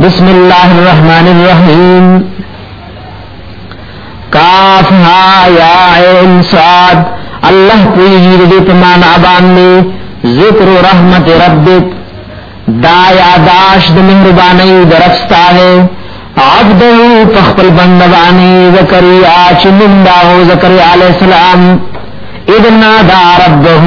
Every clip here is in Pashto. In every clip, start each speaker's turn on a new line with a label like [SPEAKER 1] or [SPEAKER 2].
[SPEAKER 1] بسم الله الرحمن الرحیم کاف ها یا عین صاد الله پویږي دې په معنا باندې ذکر رحمت ربک دا یاداش د مهرباني درستا ہے عبده تخپل بندوانی زکریا چننداو زکریا علیہ السلام اذن نادا ربه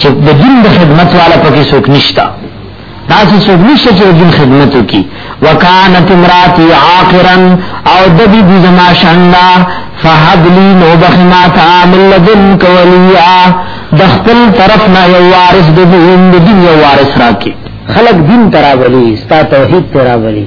[SPEAKER 1] چې د دین د خدمت والا پکې څوک نشتا داسې څوک نشته چې د دین خدمت وکړي وکانت امراتی عاقرا او د دې د زما شاندا فهب لی نو بخما تعامل لدن کولیا د خپل طرف نه یو وارث د دین د دین یو وارث راکې
[SPEAKER 2] خلق دین تراولی ستا توحید تراولی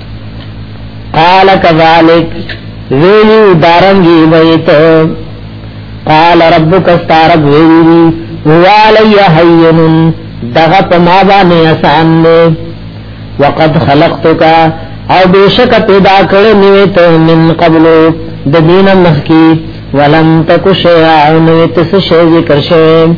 [SPEAKER 2] قال كذلك ویلی دارنگی بیت قال ربک استارب ویلی والی حین دغا پما بانی اسان لے وقد خلقتکا او بیشک پیدا کرنی تو من قبلو ددین مخکی ولم تکو شیعن ویتس شیعی کرشیم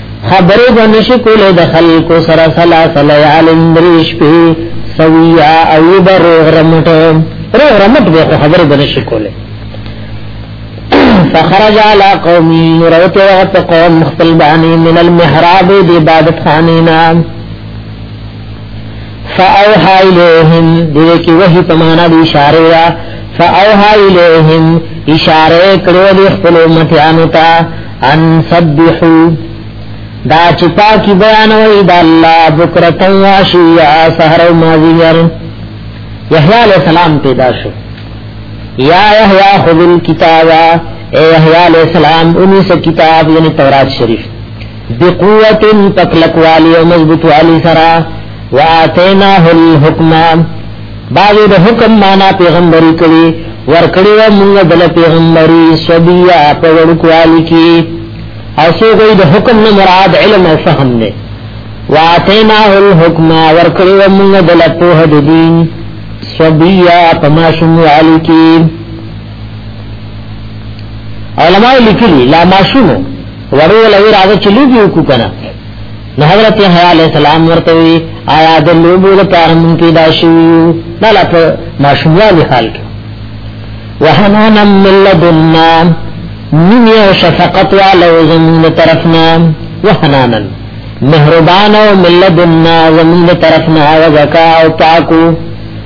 [SPEAKER 2] خبرو بنشی کول د خلق سره سلا سلا علم دریش په سویا او یبر غرمټ رو غرمټ به خبرو بنشی کول فخرج على قومي روت وقت قوم خپل باندې من المحراب دی عبادت خانه نام فاوحى اليهم دې کې وحي په معنا د اشاره را فاوحى اليهم اشاره کړو دې خپل امتیانو ته ان سبحو دا چې پاکي بیانوي د الله بکرتا واشیا سحر او مازیګر یحیی علیہ السلام پیدا شو یا یحیی خذ الكتاب اے یحیی علیہ السلام انہی سے کتاب یعنی تورات شریف بقوت تکلک والی و مضبوط والی سرا وآتیناه الحکمہ بعضو د حکم مانا پیغمبری کړي ورکړي و موږ دل پیغمبری صبیا په ورکوالی کی او سو کوئی د حکم نه مراد علم او فهم نه واتینا الحکم ورکړي و موږ دل په د دین صبیا په ماشوم والی کی علماء لیکلي لا ماشوم ورول وی راځي چې لوبي وکړه نو حضرت یحیی علیہ السلام ورته وی آیا د لوبو لپاره مونږ پیدا شو دا لا په ماشوموالي حال کې وحنانا من لدنا من یو شفقت والو زمون طرفنا وحنانا مهربان او من لدنا زمون طرفنا وزکا او پاکو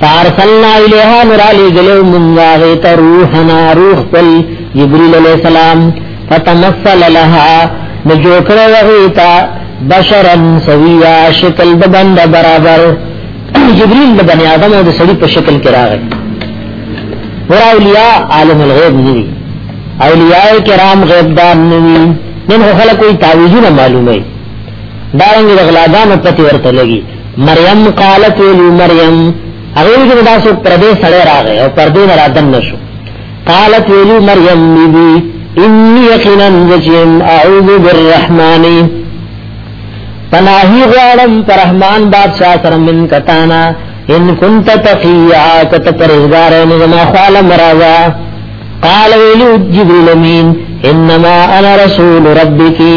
[SPEAKER 2] فارسلنا الیها نرالی گلو منگا غیت روحنا روح پل جبریل علیہ السلام فتمثل لها نجوکر وغیتا بشرا سویا شکل دبند برابر جبریل د بنی آدم او د سړي په شکل کې راغی ور اولیاء عالم الغیب ندی اولیاء کرام غیب دان ندی نن خلک کوئی تعویذونه معلومه دارنګ د غلاګانو پتی ورته لګي مریم قالت ویلی مریم هغه کې دا څو پردې سړی راغی او پردې نه راتم نشو قالت ویلی مریم بیبی انی یقینا جم اعوذ بالرحمن پناهی غوړم پر رحمان بادشاہ سره من کتانا ان كنت تقيا کت پرزگار نظم خال مرازا قال ویلی جبریل امین انما انا رسول ربکی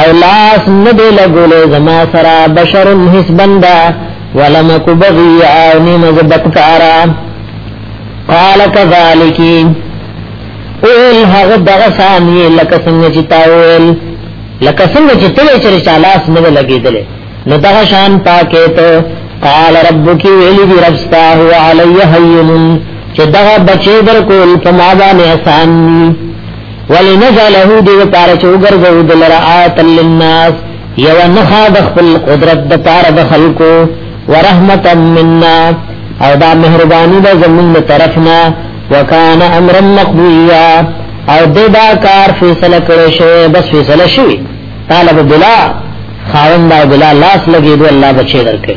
[SPEAKER 2] او لاس ندی لګولې زما سره بشر هیڅ بندا ولم کو بغیا او نیم زبکارا قال كذلك اول هغه دغه ثانیه لکه څنګه چې تاول لکه څنګه چې ته چې چالاس نه لګیدل نو دغه شان پاکه ته قال ربك ویلی دی ربستا هو علی حیون چې دغه بچی در کول په ما باندې آسان ولنجعله دی لپاره چې وګرځو د لرا آیت للناس یو نخا د خپل قدرت د پاره د خلکو ورحمتا منا او دا مهرباني د زمون له طرفنا وکانه امر مقضیا او د دا کار فیصله کړی شوی بس فیصله شوی طالب بلا خاوند دا بلا لاس لګي دی الله بچی درکې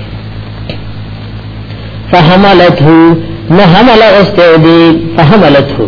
[SPEAKER 2] فحملته نو حمل استودی فحملته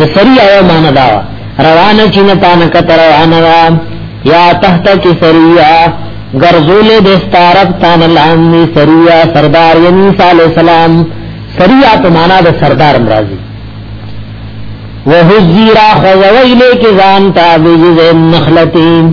[SPEAKER 2] د سریع او معنی دا روانه چې نه پانه کتر روانه وا یا تحت کی سریع گرزول د ستارب تان لاندې سریع سردار یعنی صلی الله علیه وسلم سریع په معنا د سردار مرضی وهزیرا خویلی کی ځان تا بجز النخلتین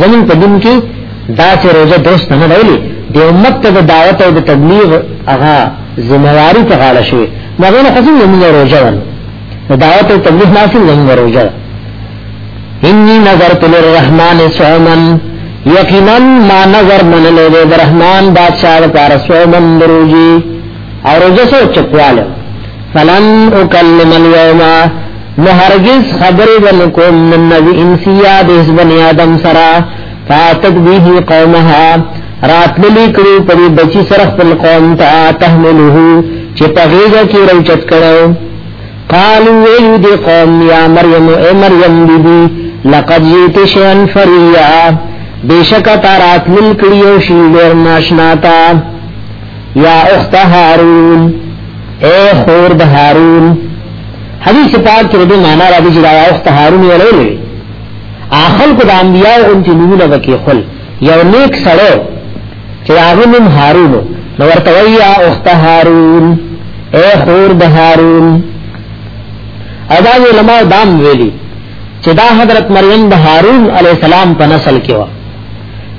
[SPEAKER 2] زمون په دین کې دا چې روزه درست نه دی د امت ته د دعوت او د تبلیغ هغه ذمہواری ته غاړه شوې مګر نه خصم زمونږ روزه ده د دعوت او تبلیغ نه خصم زمونږ روزه ده انی نظرت للرحمن صوما یقینا ما نظر من له الرحمن بادشاہ لپاره صوما روزي او روزه سو چکواله فلن اکلم اليوم نو هرگز خبرې ونکوم ننوی انسیا د هیڅ بنی آدم سره فاتت به قومها راتللی کړو په دې بچی سره خپل قوم ته تحمله چې په غیږه کې روچت کړو قالو ویو دی قوم یا مریم اے مریم بی بی لقد جیت شیئن فریا بیشکا تا راتلل کړیو شی ډیر ناشنا تا یا اخت هارون اے خور د هارون حدیث پاک کې دې معنا را دي چې دا وخت هارون یې لولې اخل کو د انبیاء او انتی نمونه وکي خل یو نیک سره چې هغه نوم هارون نو ورته ویا اخت هارون اے خور د هارون ادا علماء دام ویلي چې دا حضرت مریم د هارون علی السلام په نسل کې و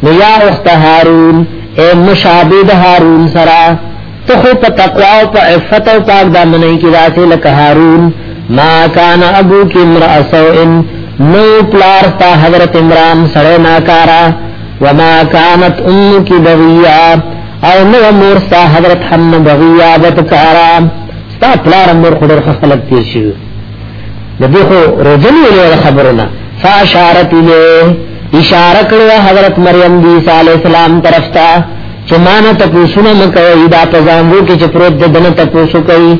[SPEAKER 2] نو یا اخت هارون اے مشابه د هارون سره ته خو په تقوا او په عفت او پاک دامنۍ کې داسې لکه هارون ما کان ابو کې امرأ سوء نو پلار تا حضرت عمران سره ناکارا وما كانت امك بغيا او نو مور تا حضرت حم بغيا بتکارا ستا پلار مور خډر خلق تیر شي د دې خو رجل ویل خبرونه فاشارت له اشاره کړو حضرت مریم دی صلی الله علیه وسلم طرف ته چې ما نه تاسو نه مکوي دا په ځانګو کې چې پروت د دنه تاسو کوي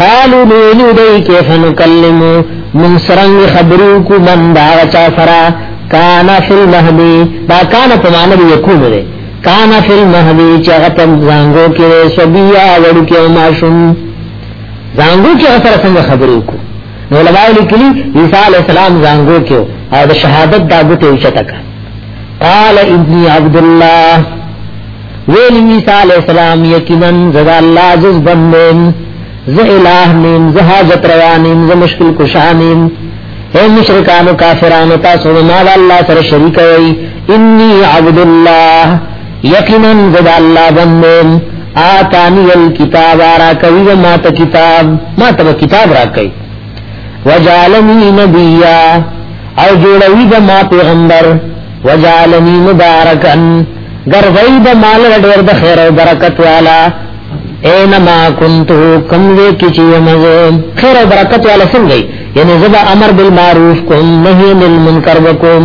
[SPEAKER 2] قالو نو دې کې فنکلمو من سرنګ خبرو کو من دا چا فرا کانا فی المهدی دا کانا په معنی دی یکون دی کانا فی المهدی چې هغه په ځانګو کې سبیا وړو کې ماشوم ځانګو کې سره څنګه خبرو کو نو علماء لیکلی عیسی علیہ السلام زنګو کې او د شهادت دا ګوتې اوچته کا قال ابني عبد الله ویل عیسی علیہ السلام یقینا زدا الله جز بندم ز الہ نیم ز حاجت روانیم ز مشکل کشانیم اے مشرکان و کافران تاسو ما الله سره شریک وي انی عبد الله یقینا زد الله بندم آتانی الكتاب را کوي و ما ته کتاب ما ته کتاب را کوي وجعلنی نبیا او جوړوي د ما پیغمبر وجعلنی مبارکن ګرځي د مال ډېر د خیر او برکت والا اینما کنتو کم دې کې چې مزه خیر او برکت والا څنګه یعنی زبا امر بالمعروف کوم نهی عن المنکر وکوم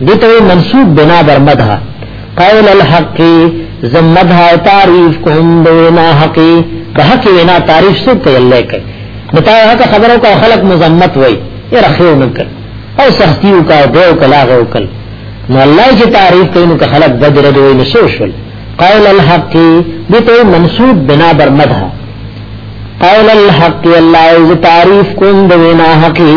[SPEAKER 2] دیتوی منصوب بنا بر مدها قول الحق زم مدها تعریف کن دوینا حقی دا حق وینا تعریف سو کئی اللہ کئی نتا حق خبرو کا خلق مزمت وئی یہ رخیو نکل او سختیو کا دیو کلاغو کل نو اللہ چی تعریف کئی نو کا خلق بدر دوئی نسو شل قول الحق دیتوی منصوب بنا بر مدها قول الحق اللہ از تعریف کن دوینا حقی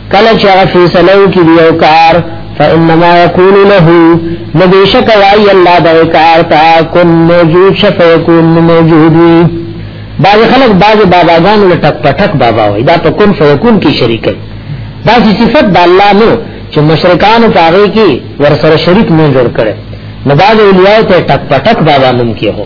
[SPEAKER 2] کله چې هغه فیصله وکړي دی یو کار فانما یقول له نبیشک وای الله دا کار تا کن موجود شفیکون موجود وی بعض خلک بعض باباګانو له ټک پټک بابا وای دا په کن فیکون کې شریک دی دا صفت د الله نو چې مشرکان په هغه کې ورسره شریک نه جوړ کړي نو بعض اولیاء ته ټک پټک بابا نوم کې هو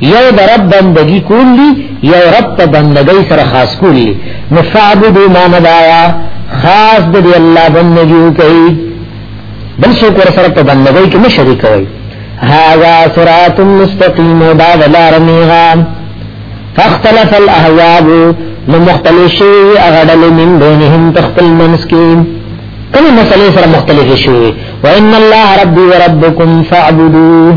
[SPEAKER 2] یو د رب بندگی کول دی یو رب ته بندګۍ سره خاص کول دی نو فعبدو ما مدایا خاص د دی الله بندگی وکړي بل څو کور سره په بندګۍ کې مشرک کوي هاذا صراط مستقیم دا ولار میغا فاختلف الاحزاب نو مختلف شي اغړل من بینهم تخپل منس کې کوم مسلې سره مختلف شي وان الله ربي وربكم فاعبدوه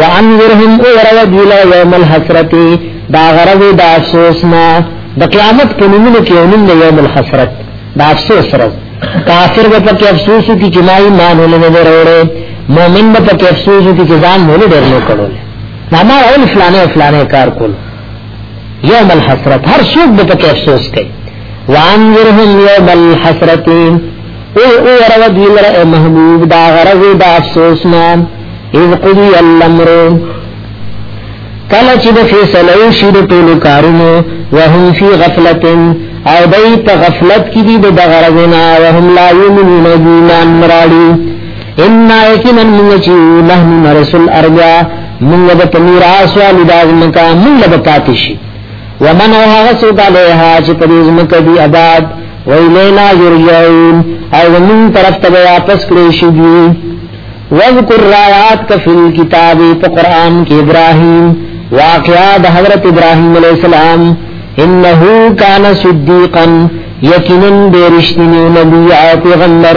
[SPEAKER 2] وانذرهم اوروا دیلا یوم الحسرتی دا غرض دا افسوسنا دا قیامت په نومونو کې یوم یوم الحسرت دا افسوس سره کافر به پکې افسوس کی چې ما ایمان ولې نه وروړې مؤمن به پکې افسوس کی چې ځان ولې ډېر نه کړو دا ما اول فلانه فلانه کار کول یوم الحسرت هر څوک به پکې افسوس کوي وانذرهم یوم الحسرتین او او ورو دی لره اے محبوب دا غرض دا افسوس نا اذ قضی الامر کله چې د فیصله شي د ټول کارونو وهم فی غفلت او دای په غفلت کې دي د غرض نه وهم لا یمنون ایمان مراړي ان یقینا من چې نحن نرسل ارجا موږ به تمیراث والداز مکا موږ به پاتې شي ومن او هغه څوک علیها چې په دې ځمکه دی آباد ویلینا یرجعون او زمون طرف ته واپس کړی شي دی وذکر رایات کفل کتاب په قران کې ابراهیم واقعا د حضرت ابراهیم علی السلام انه کان صدیقا یقینا د رښتینی نبی او پیغمبر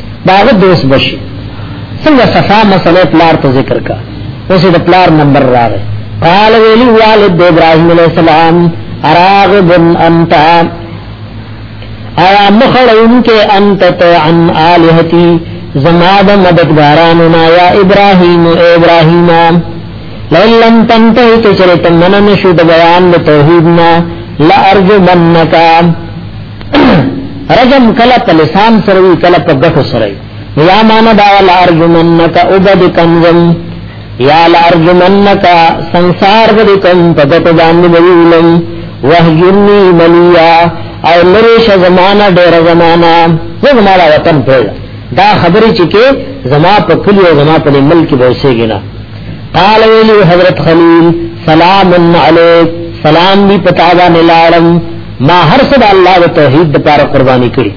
[SPEAKER 2] دا غو دوست بشي څنګه صفا مسله پلار ته ذکر کا اوس د پلار نمبر راغی قال ویلی والد د ابراهيم عليه السلام اراغب انت ایا مخړون کې انت ته عن الہتی زما د مددګارانو نا یا ابراهيم او ابراهيم لئن تنتهي چې چرته من نشو د بیان د توحید نه لا ارجو منکا رجم کله په لسان سره وی کله په غټو سره یا مان دا لا ارجمنک وبد کنزم یا لا ارجمنک سنسار ود کم په غټو باندې ویلم وهجنی ملیا او لری ش زمانہ ډیر زمانہ زمانہ وطن پر دا خبرې چې کې زما په کلی او زما په ملک به اوسېږي نه قال ویلی حضرت خلیل سلام علیک سلام دی پتا باندې لاړم ما هر څه د الله د توحید لپاره قرباني کړی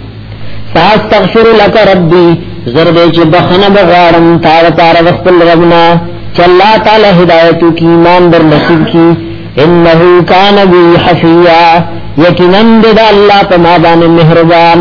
[SPEAKER 2] فاستغفر لك ربي زر دې چې بخنه بغارم تا لپاره خپل ربنا چې الله تعالی هدایت کی ایمان در نصیب کی انه کان بی حفیا یقینا د الله په ما باندې مهربان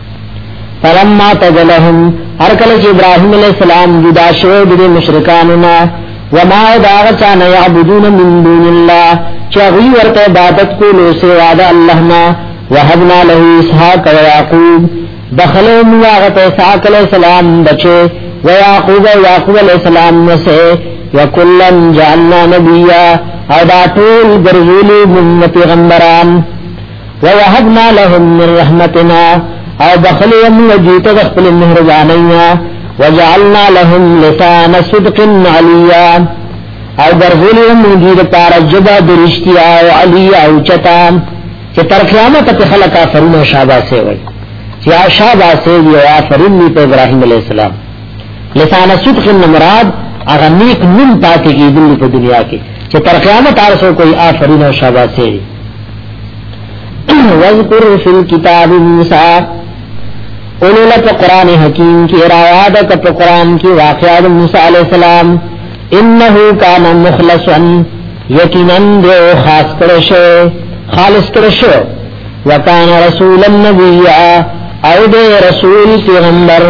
[SPEAKER 2] فلما تجلهم هر کله چې ابراهيم عليه السلام جدا شو د مشرکانو نه وما داغ چا نه يعبدون من دون الله چغي ورته عبادت کولو سوا د الله نه وهبنا له اسحاق و يعقوب دخلوا مواغت اسحاق عليه السلام بچي و يعقوب و يعقوب عليه السلام نسه وکلن جعلنا نبيا او دا ټول ګرځولي من پیغمبران ووهبنا لهم من رحمتنا او بخلی من جیت دخل مهربانینا وجعلنا لهم لسان صدق علیا او درغلی من جیت پار جبا درشتیا و علیا او چتا چه تر قیامت پی خلق آفرین و شابا سے وی چه آ شابا سے وی و آفرین لی پی ابراہیم علیہ السلام لسان صدق مراد اغا نیک نم پاتی کی دلی پی دنیا کی چه تر قیامت آرسو کوئی آفرین و شابا سے وی وذکر فی الكتاب موسی اولو لپا قرآن حکیم کی راواد کپا قرآن کی واقعات موسی علیہ السلام انہو کان مخلصا یقینا دے خاص کرشے خالص کرشے وکان رسول النبی او دے رسول پیغمبر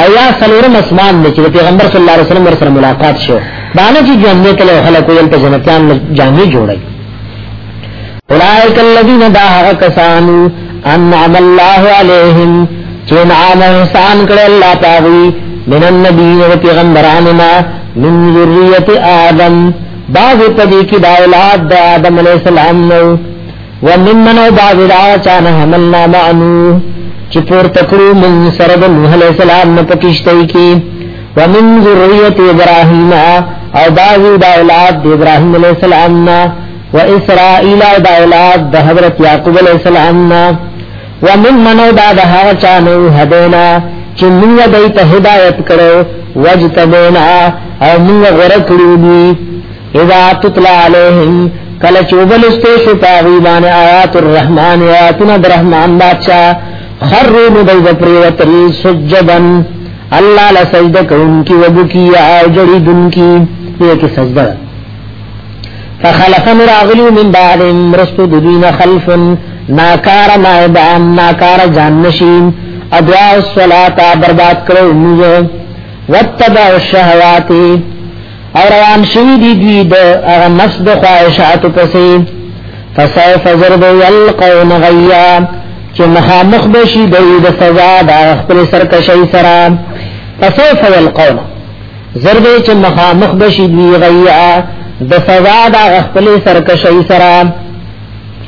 [SPEAKER 2] او یا سلورم اسمان دی چې پیغمبر صلی الله علیه وسلم ورسره ملاقات شو دا نه چې ژوند ته له خلکو یل په جنتیان جامې جوړي اولئک الذین دا هغه کسان انعم الله علیهم چې نعم احسان کړ الله پاوی من النبیین و پیغمبرانو ما من ذریه آدم بعض پدې کې دا اولاد د آدم علیه السلام نو ومن من او بعض دا چانه حملنا معنو چې پور تکړو من سره د نوح علیہ السلام نه پکشته کی ومن ذریه ابراهیم او بعض دا اولاد د ابراهیم علیہ السلام نه و اسرائیل او دا اولاد د حضرت یعقوب علیہ السلام نه ومن من او دا د هغه چانه هدینا چې موږ دای ته هدایت کړو وجتبینا او موږ غره کړو اذا تطلع عليهم کله چوبل استیشو پاغی باندې آیات الرحمن آیاتنا الرحمن بادشاہ خرو نو دای د پریوتل سجدن الله لا سجده کوونکی وبکی او جړی دونکی دې کې سجده فخلف مراغلی من بعد مرستو ددین خلف ناکار نائبان ناکار جانشین ادعا الصلاة برباد کرو موزه واتبع الشهواتی او روان شوی دی دوی د هغه نفس د خواهشات پسې فسوف ضرب یلقون غیا چې مخامخ بشي د د سزا د خپل سرکشي سره فسوف یلقون ضرب چې مخامخ بشي دوی غیا د سزا د خپل سرکشي سره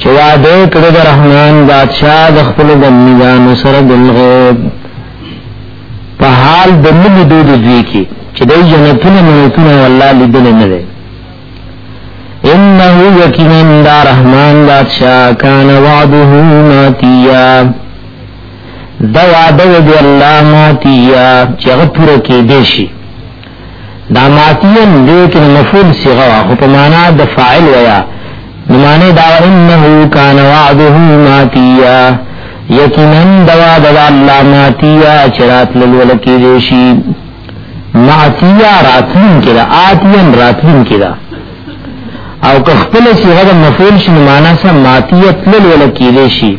[SPEAKER 1] چې وعده کړی د رحمان بادشاہ د خپل بندګانو سره بالغیب په حال د ملي دود دوی کې چې د جنتونو ملکونه والله لیدل نه دي انه یقینا د رحمان بادشاہ کان وعده ماتیا دا وعده دی الله ماتیا چې غفور کې دي شي دا ماتین دې کې مفعول صيغه وا خو په معنا د فاعل ویا نو معنی دا انه کان وعده ماتیا یقینا دوا د الله ماتیا چرات لول کې دې شي ماتیا راتلون کې دا آتین راتلون کې دا او که خپل صيغه د مفعول شنو معنا سم ماتیت لول کې دې شي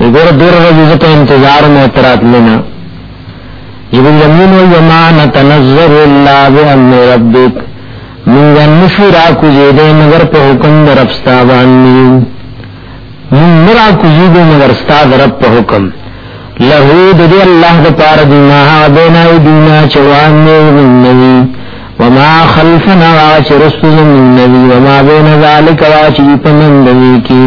[SPEAKER 1] وګوره دور ورځې زه په انتظار مو اعتراض لنا ابن یمین و یما نتنظر الا بامر ربک من نشو را کوزی دے مگر په حکم در رب ستا باندې من نرا کوزی دے مگر ستا در رب په حکم له دې الله د پاره دی ما بنا دینا چوان نه نبی وما خلفنا واچ رسول من نبی وما بین ذالک واچ پمن دی کی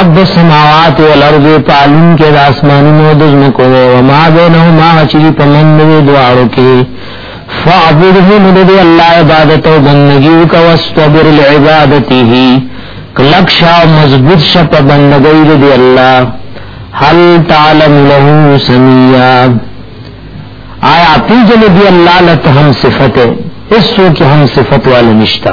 [SPEAKER 1] رب السماوات والارض پالون کې د اسمانونو د زمکو او ما بینهما چې په منځ کې دواړو کې فاعبده من دې الله عبادت او بندگی او کا واستبر لعبادته کلک شا مضبوط شا په بندګۍ دې الله هل تعلم له سمیا آیا پیجن دی اللہ لت ہم صفت ہے اس سو کی ہم صفت والا نشتہ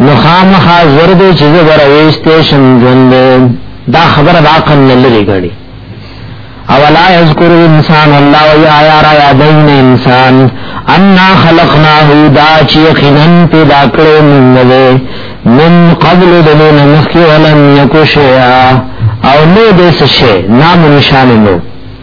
[SPEAKER 1] نو خامخا زر دې چې زه ورويستې شم ژوند دا خبره د عقل نه لري غړي اولا یذکر انسان الله و یا یا را یادین انسان انا خلقناه دا چې یقینا پیدا کړو موږ من قبل دمن مخی ولم یکو شیعا او نو دیس شیع نام نشان نو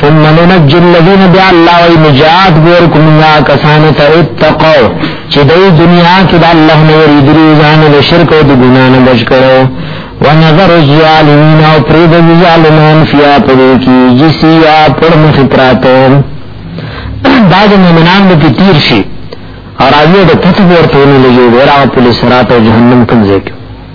[SPEAKER 1] ثم ننجي الذين بیا الله وی نجات ګور کومه کسان ته اتقو چې د دنیا کې د الله نه یریدلو ځان له شرک او د ګنا نه بچ کړو ونظر الظالمین او پرید الظالمان فیا پدې کې جسیا پر مخ پراتو بعض مومنان به تیر شي او راوی د کتب ورته نه لګي ورا پولیس رات او جهنم کوم ځای کې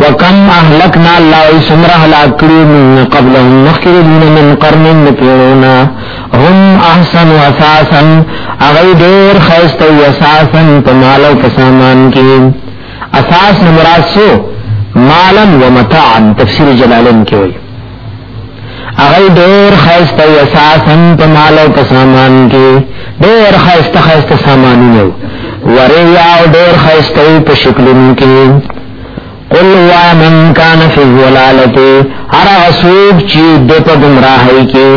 [SPEAKER 1] وکم اهلکنا الله ای سمره هلاک کړو من قبلهم مخکې دین من قرن نپیرونا هم احسن اساسا اغی ډیر خیست او اساسا په مال او په سامان کې اساس مراد سو مالن و متاعن تفسیر جلالین کې وایي هغه ډېر خاصه او اساسن په مال او په سامان کې ډېر خاصه خاصه سامانونه وره یا ډېر خاصه په شکلونو کې قل وا من کان فی ولالته هر اسوب چې د په گمراهی کې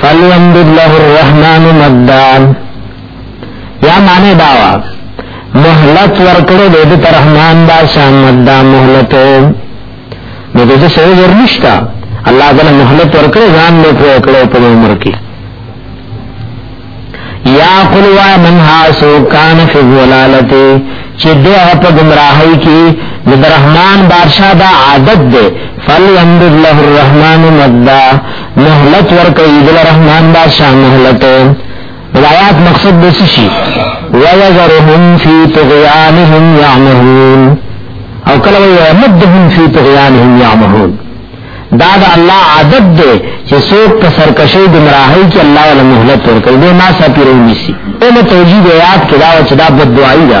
[SPEAKER 1] فلیمد له الرحمن مدان یا معنی داوا مهلت ورکړو د رحمان بادشاہ مدان مهلتو نو دغه څه ورنشتا الله تعالی مهلت ورکړي ځان له پوهه کړو په عمر کې یا قلوا من حاسو کان فی ولالته چې دغه په گمراهی کې د رحمان بادشاہ دا عادت ده فلیمدد له الرحمن مدا مهلت ورکړي د رحمان بادشاہ مهلت ولایات مقصد به څه شي ويذرهم في طغيانهم يعمهون او کله ويمدهم في طغيانهم يعمهون دا دا الله عادت دی چې څوک په سرکشي گمراهي کې الله ولا مهلت ورکړي دې ما ساتي رونی سي او متوجي دی یاد کړه چې دا بد دعایي ده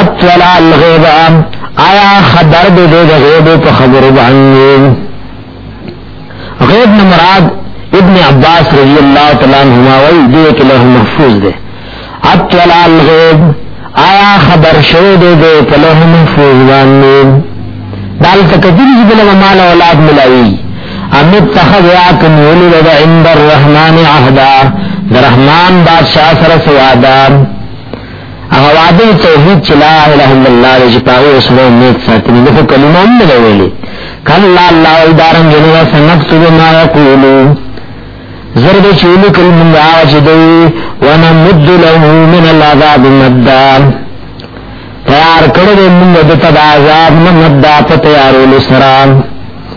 [SPEAKER 1] اطلع الغیب آیا خبر دې دې غیب په خبر باندې غیب نه مراد ابن عباس رضی الله تعالی عنہما وی دې کې له محفوظ دې اطلع الغیب آیا خبر شو دې دې په له محفوظ باندې دال تکذیب دې بل مال اولاد ملاوی امت تخذیا کن ولد عند الرحمن عهدا درحمان بادشاہ سره سوادام هغه وعده توحید چې لا اله الا الله چې پاره وسره نیت ساتلی نو کلمه هم نه ویلې کله الله ادارم جنوا سنكتب ما يقولو زرد چولو کل من عاجدو ونمد له من العذاب مدا تیار کړو موږ د تدعذاب مدا په تیارولو سره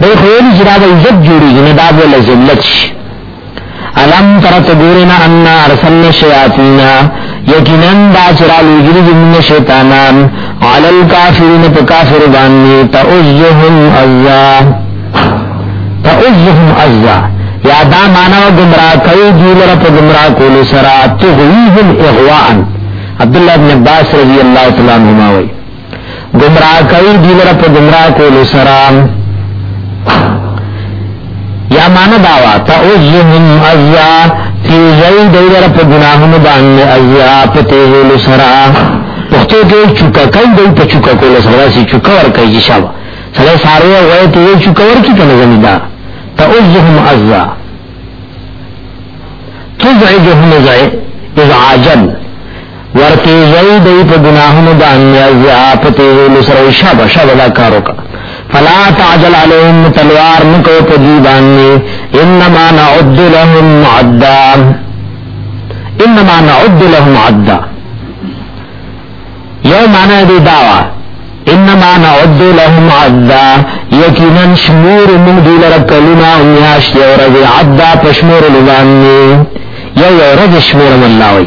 [SPEAKER 1] دی خو ویلي چې دا به عزت جوړېږي نه دا به له ذلت شي الم تر ته ګورې نه انا ارسلنا شیاطین یقینا دا چې را لېږلي دي موږ شیطانان علی الکافرین په کافر باندې تعزهم عزا تعزهم عزا یا دا معنا گمراه کوي دی لره په گمراه کول سره تغویهم اغواء عبد الله بن عباس رضی الله تعالی عنهما وایي گمراه کوي دی لره په گمراه کولو سره یا معنا داوا تعوذهم ازا فی زئی دی لره په ګناهونو باندې ازا په تیولو سره پښتو کې چوکا کوي دی په چوکا کولو سره سی چوکا ور کوي شابه سره سارو وای ته چوکا ور کی کنه زمیدا تعوذهم ازا تزعجهم زئی ازعاجن ورته وی دی په ګناهونو باندې ازیا په تیولو سره شابه شابه دا کار وکړه فلا تعجل عليهم تلوار نکو په دی باندې انما نعد لهم عدا انما نعد لهم عدا یو معنی دی داوا انما نعد لهم عدا یقینا شمور من دی لره کلمه او میاشت یو ورځ عدا پشمور لوانه یو ورځ شمور الله وی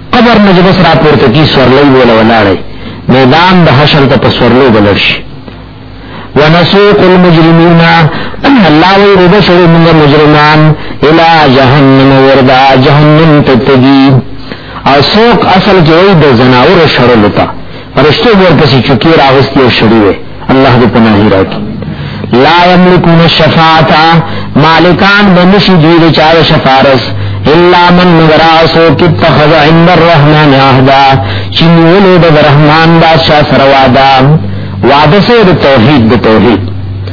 [SPEAKER 1] قبر نه چې بس را پورته کی سورلۍ بوله ولاړی میدان د حشر ته په سورلو بلل شي ونسوق المجرمین الله وی رب شروع من مجرمان الى جهنم وردا جهنم تتگی او سوق اصل کې د زناور شرلو ته فرشتو ورپسې چوکي راغستي او شړي وي الله دې پناه راکړي لا یملکون الشفاعت مالکان بنشي دوی د چا شفارس الا من مغراسو کتخذ عند الرحمن عهدا چې نیولې د رحمان بادشاہ سره وعده وعده سره توحید د توحید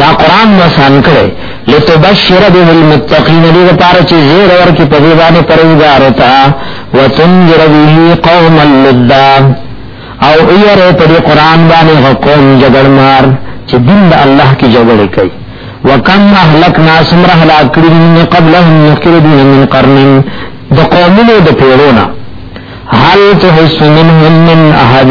[SPEAKER 1] دا قران مو آسان کړي لتبشر به المتقین دې لپاره چې زیر اور کې په دې باندې پرېږدار وتا وتنذر به قوم اللدا او ایر په دې قران باندې حکم جګړمار چې دین د الله کې جګړه کوي وکم اهلکنا سمره هلاک کړي من قبلهم نکر دین من قرن د قومونو د پیرونه هل تحس منهم من احد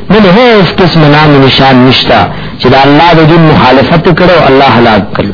[SPEAKER 1] نن هیڅ قسم نام نشان نشتا چې د الله د دین مخالفت کړو الله هلاک کړو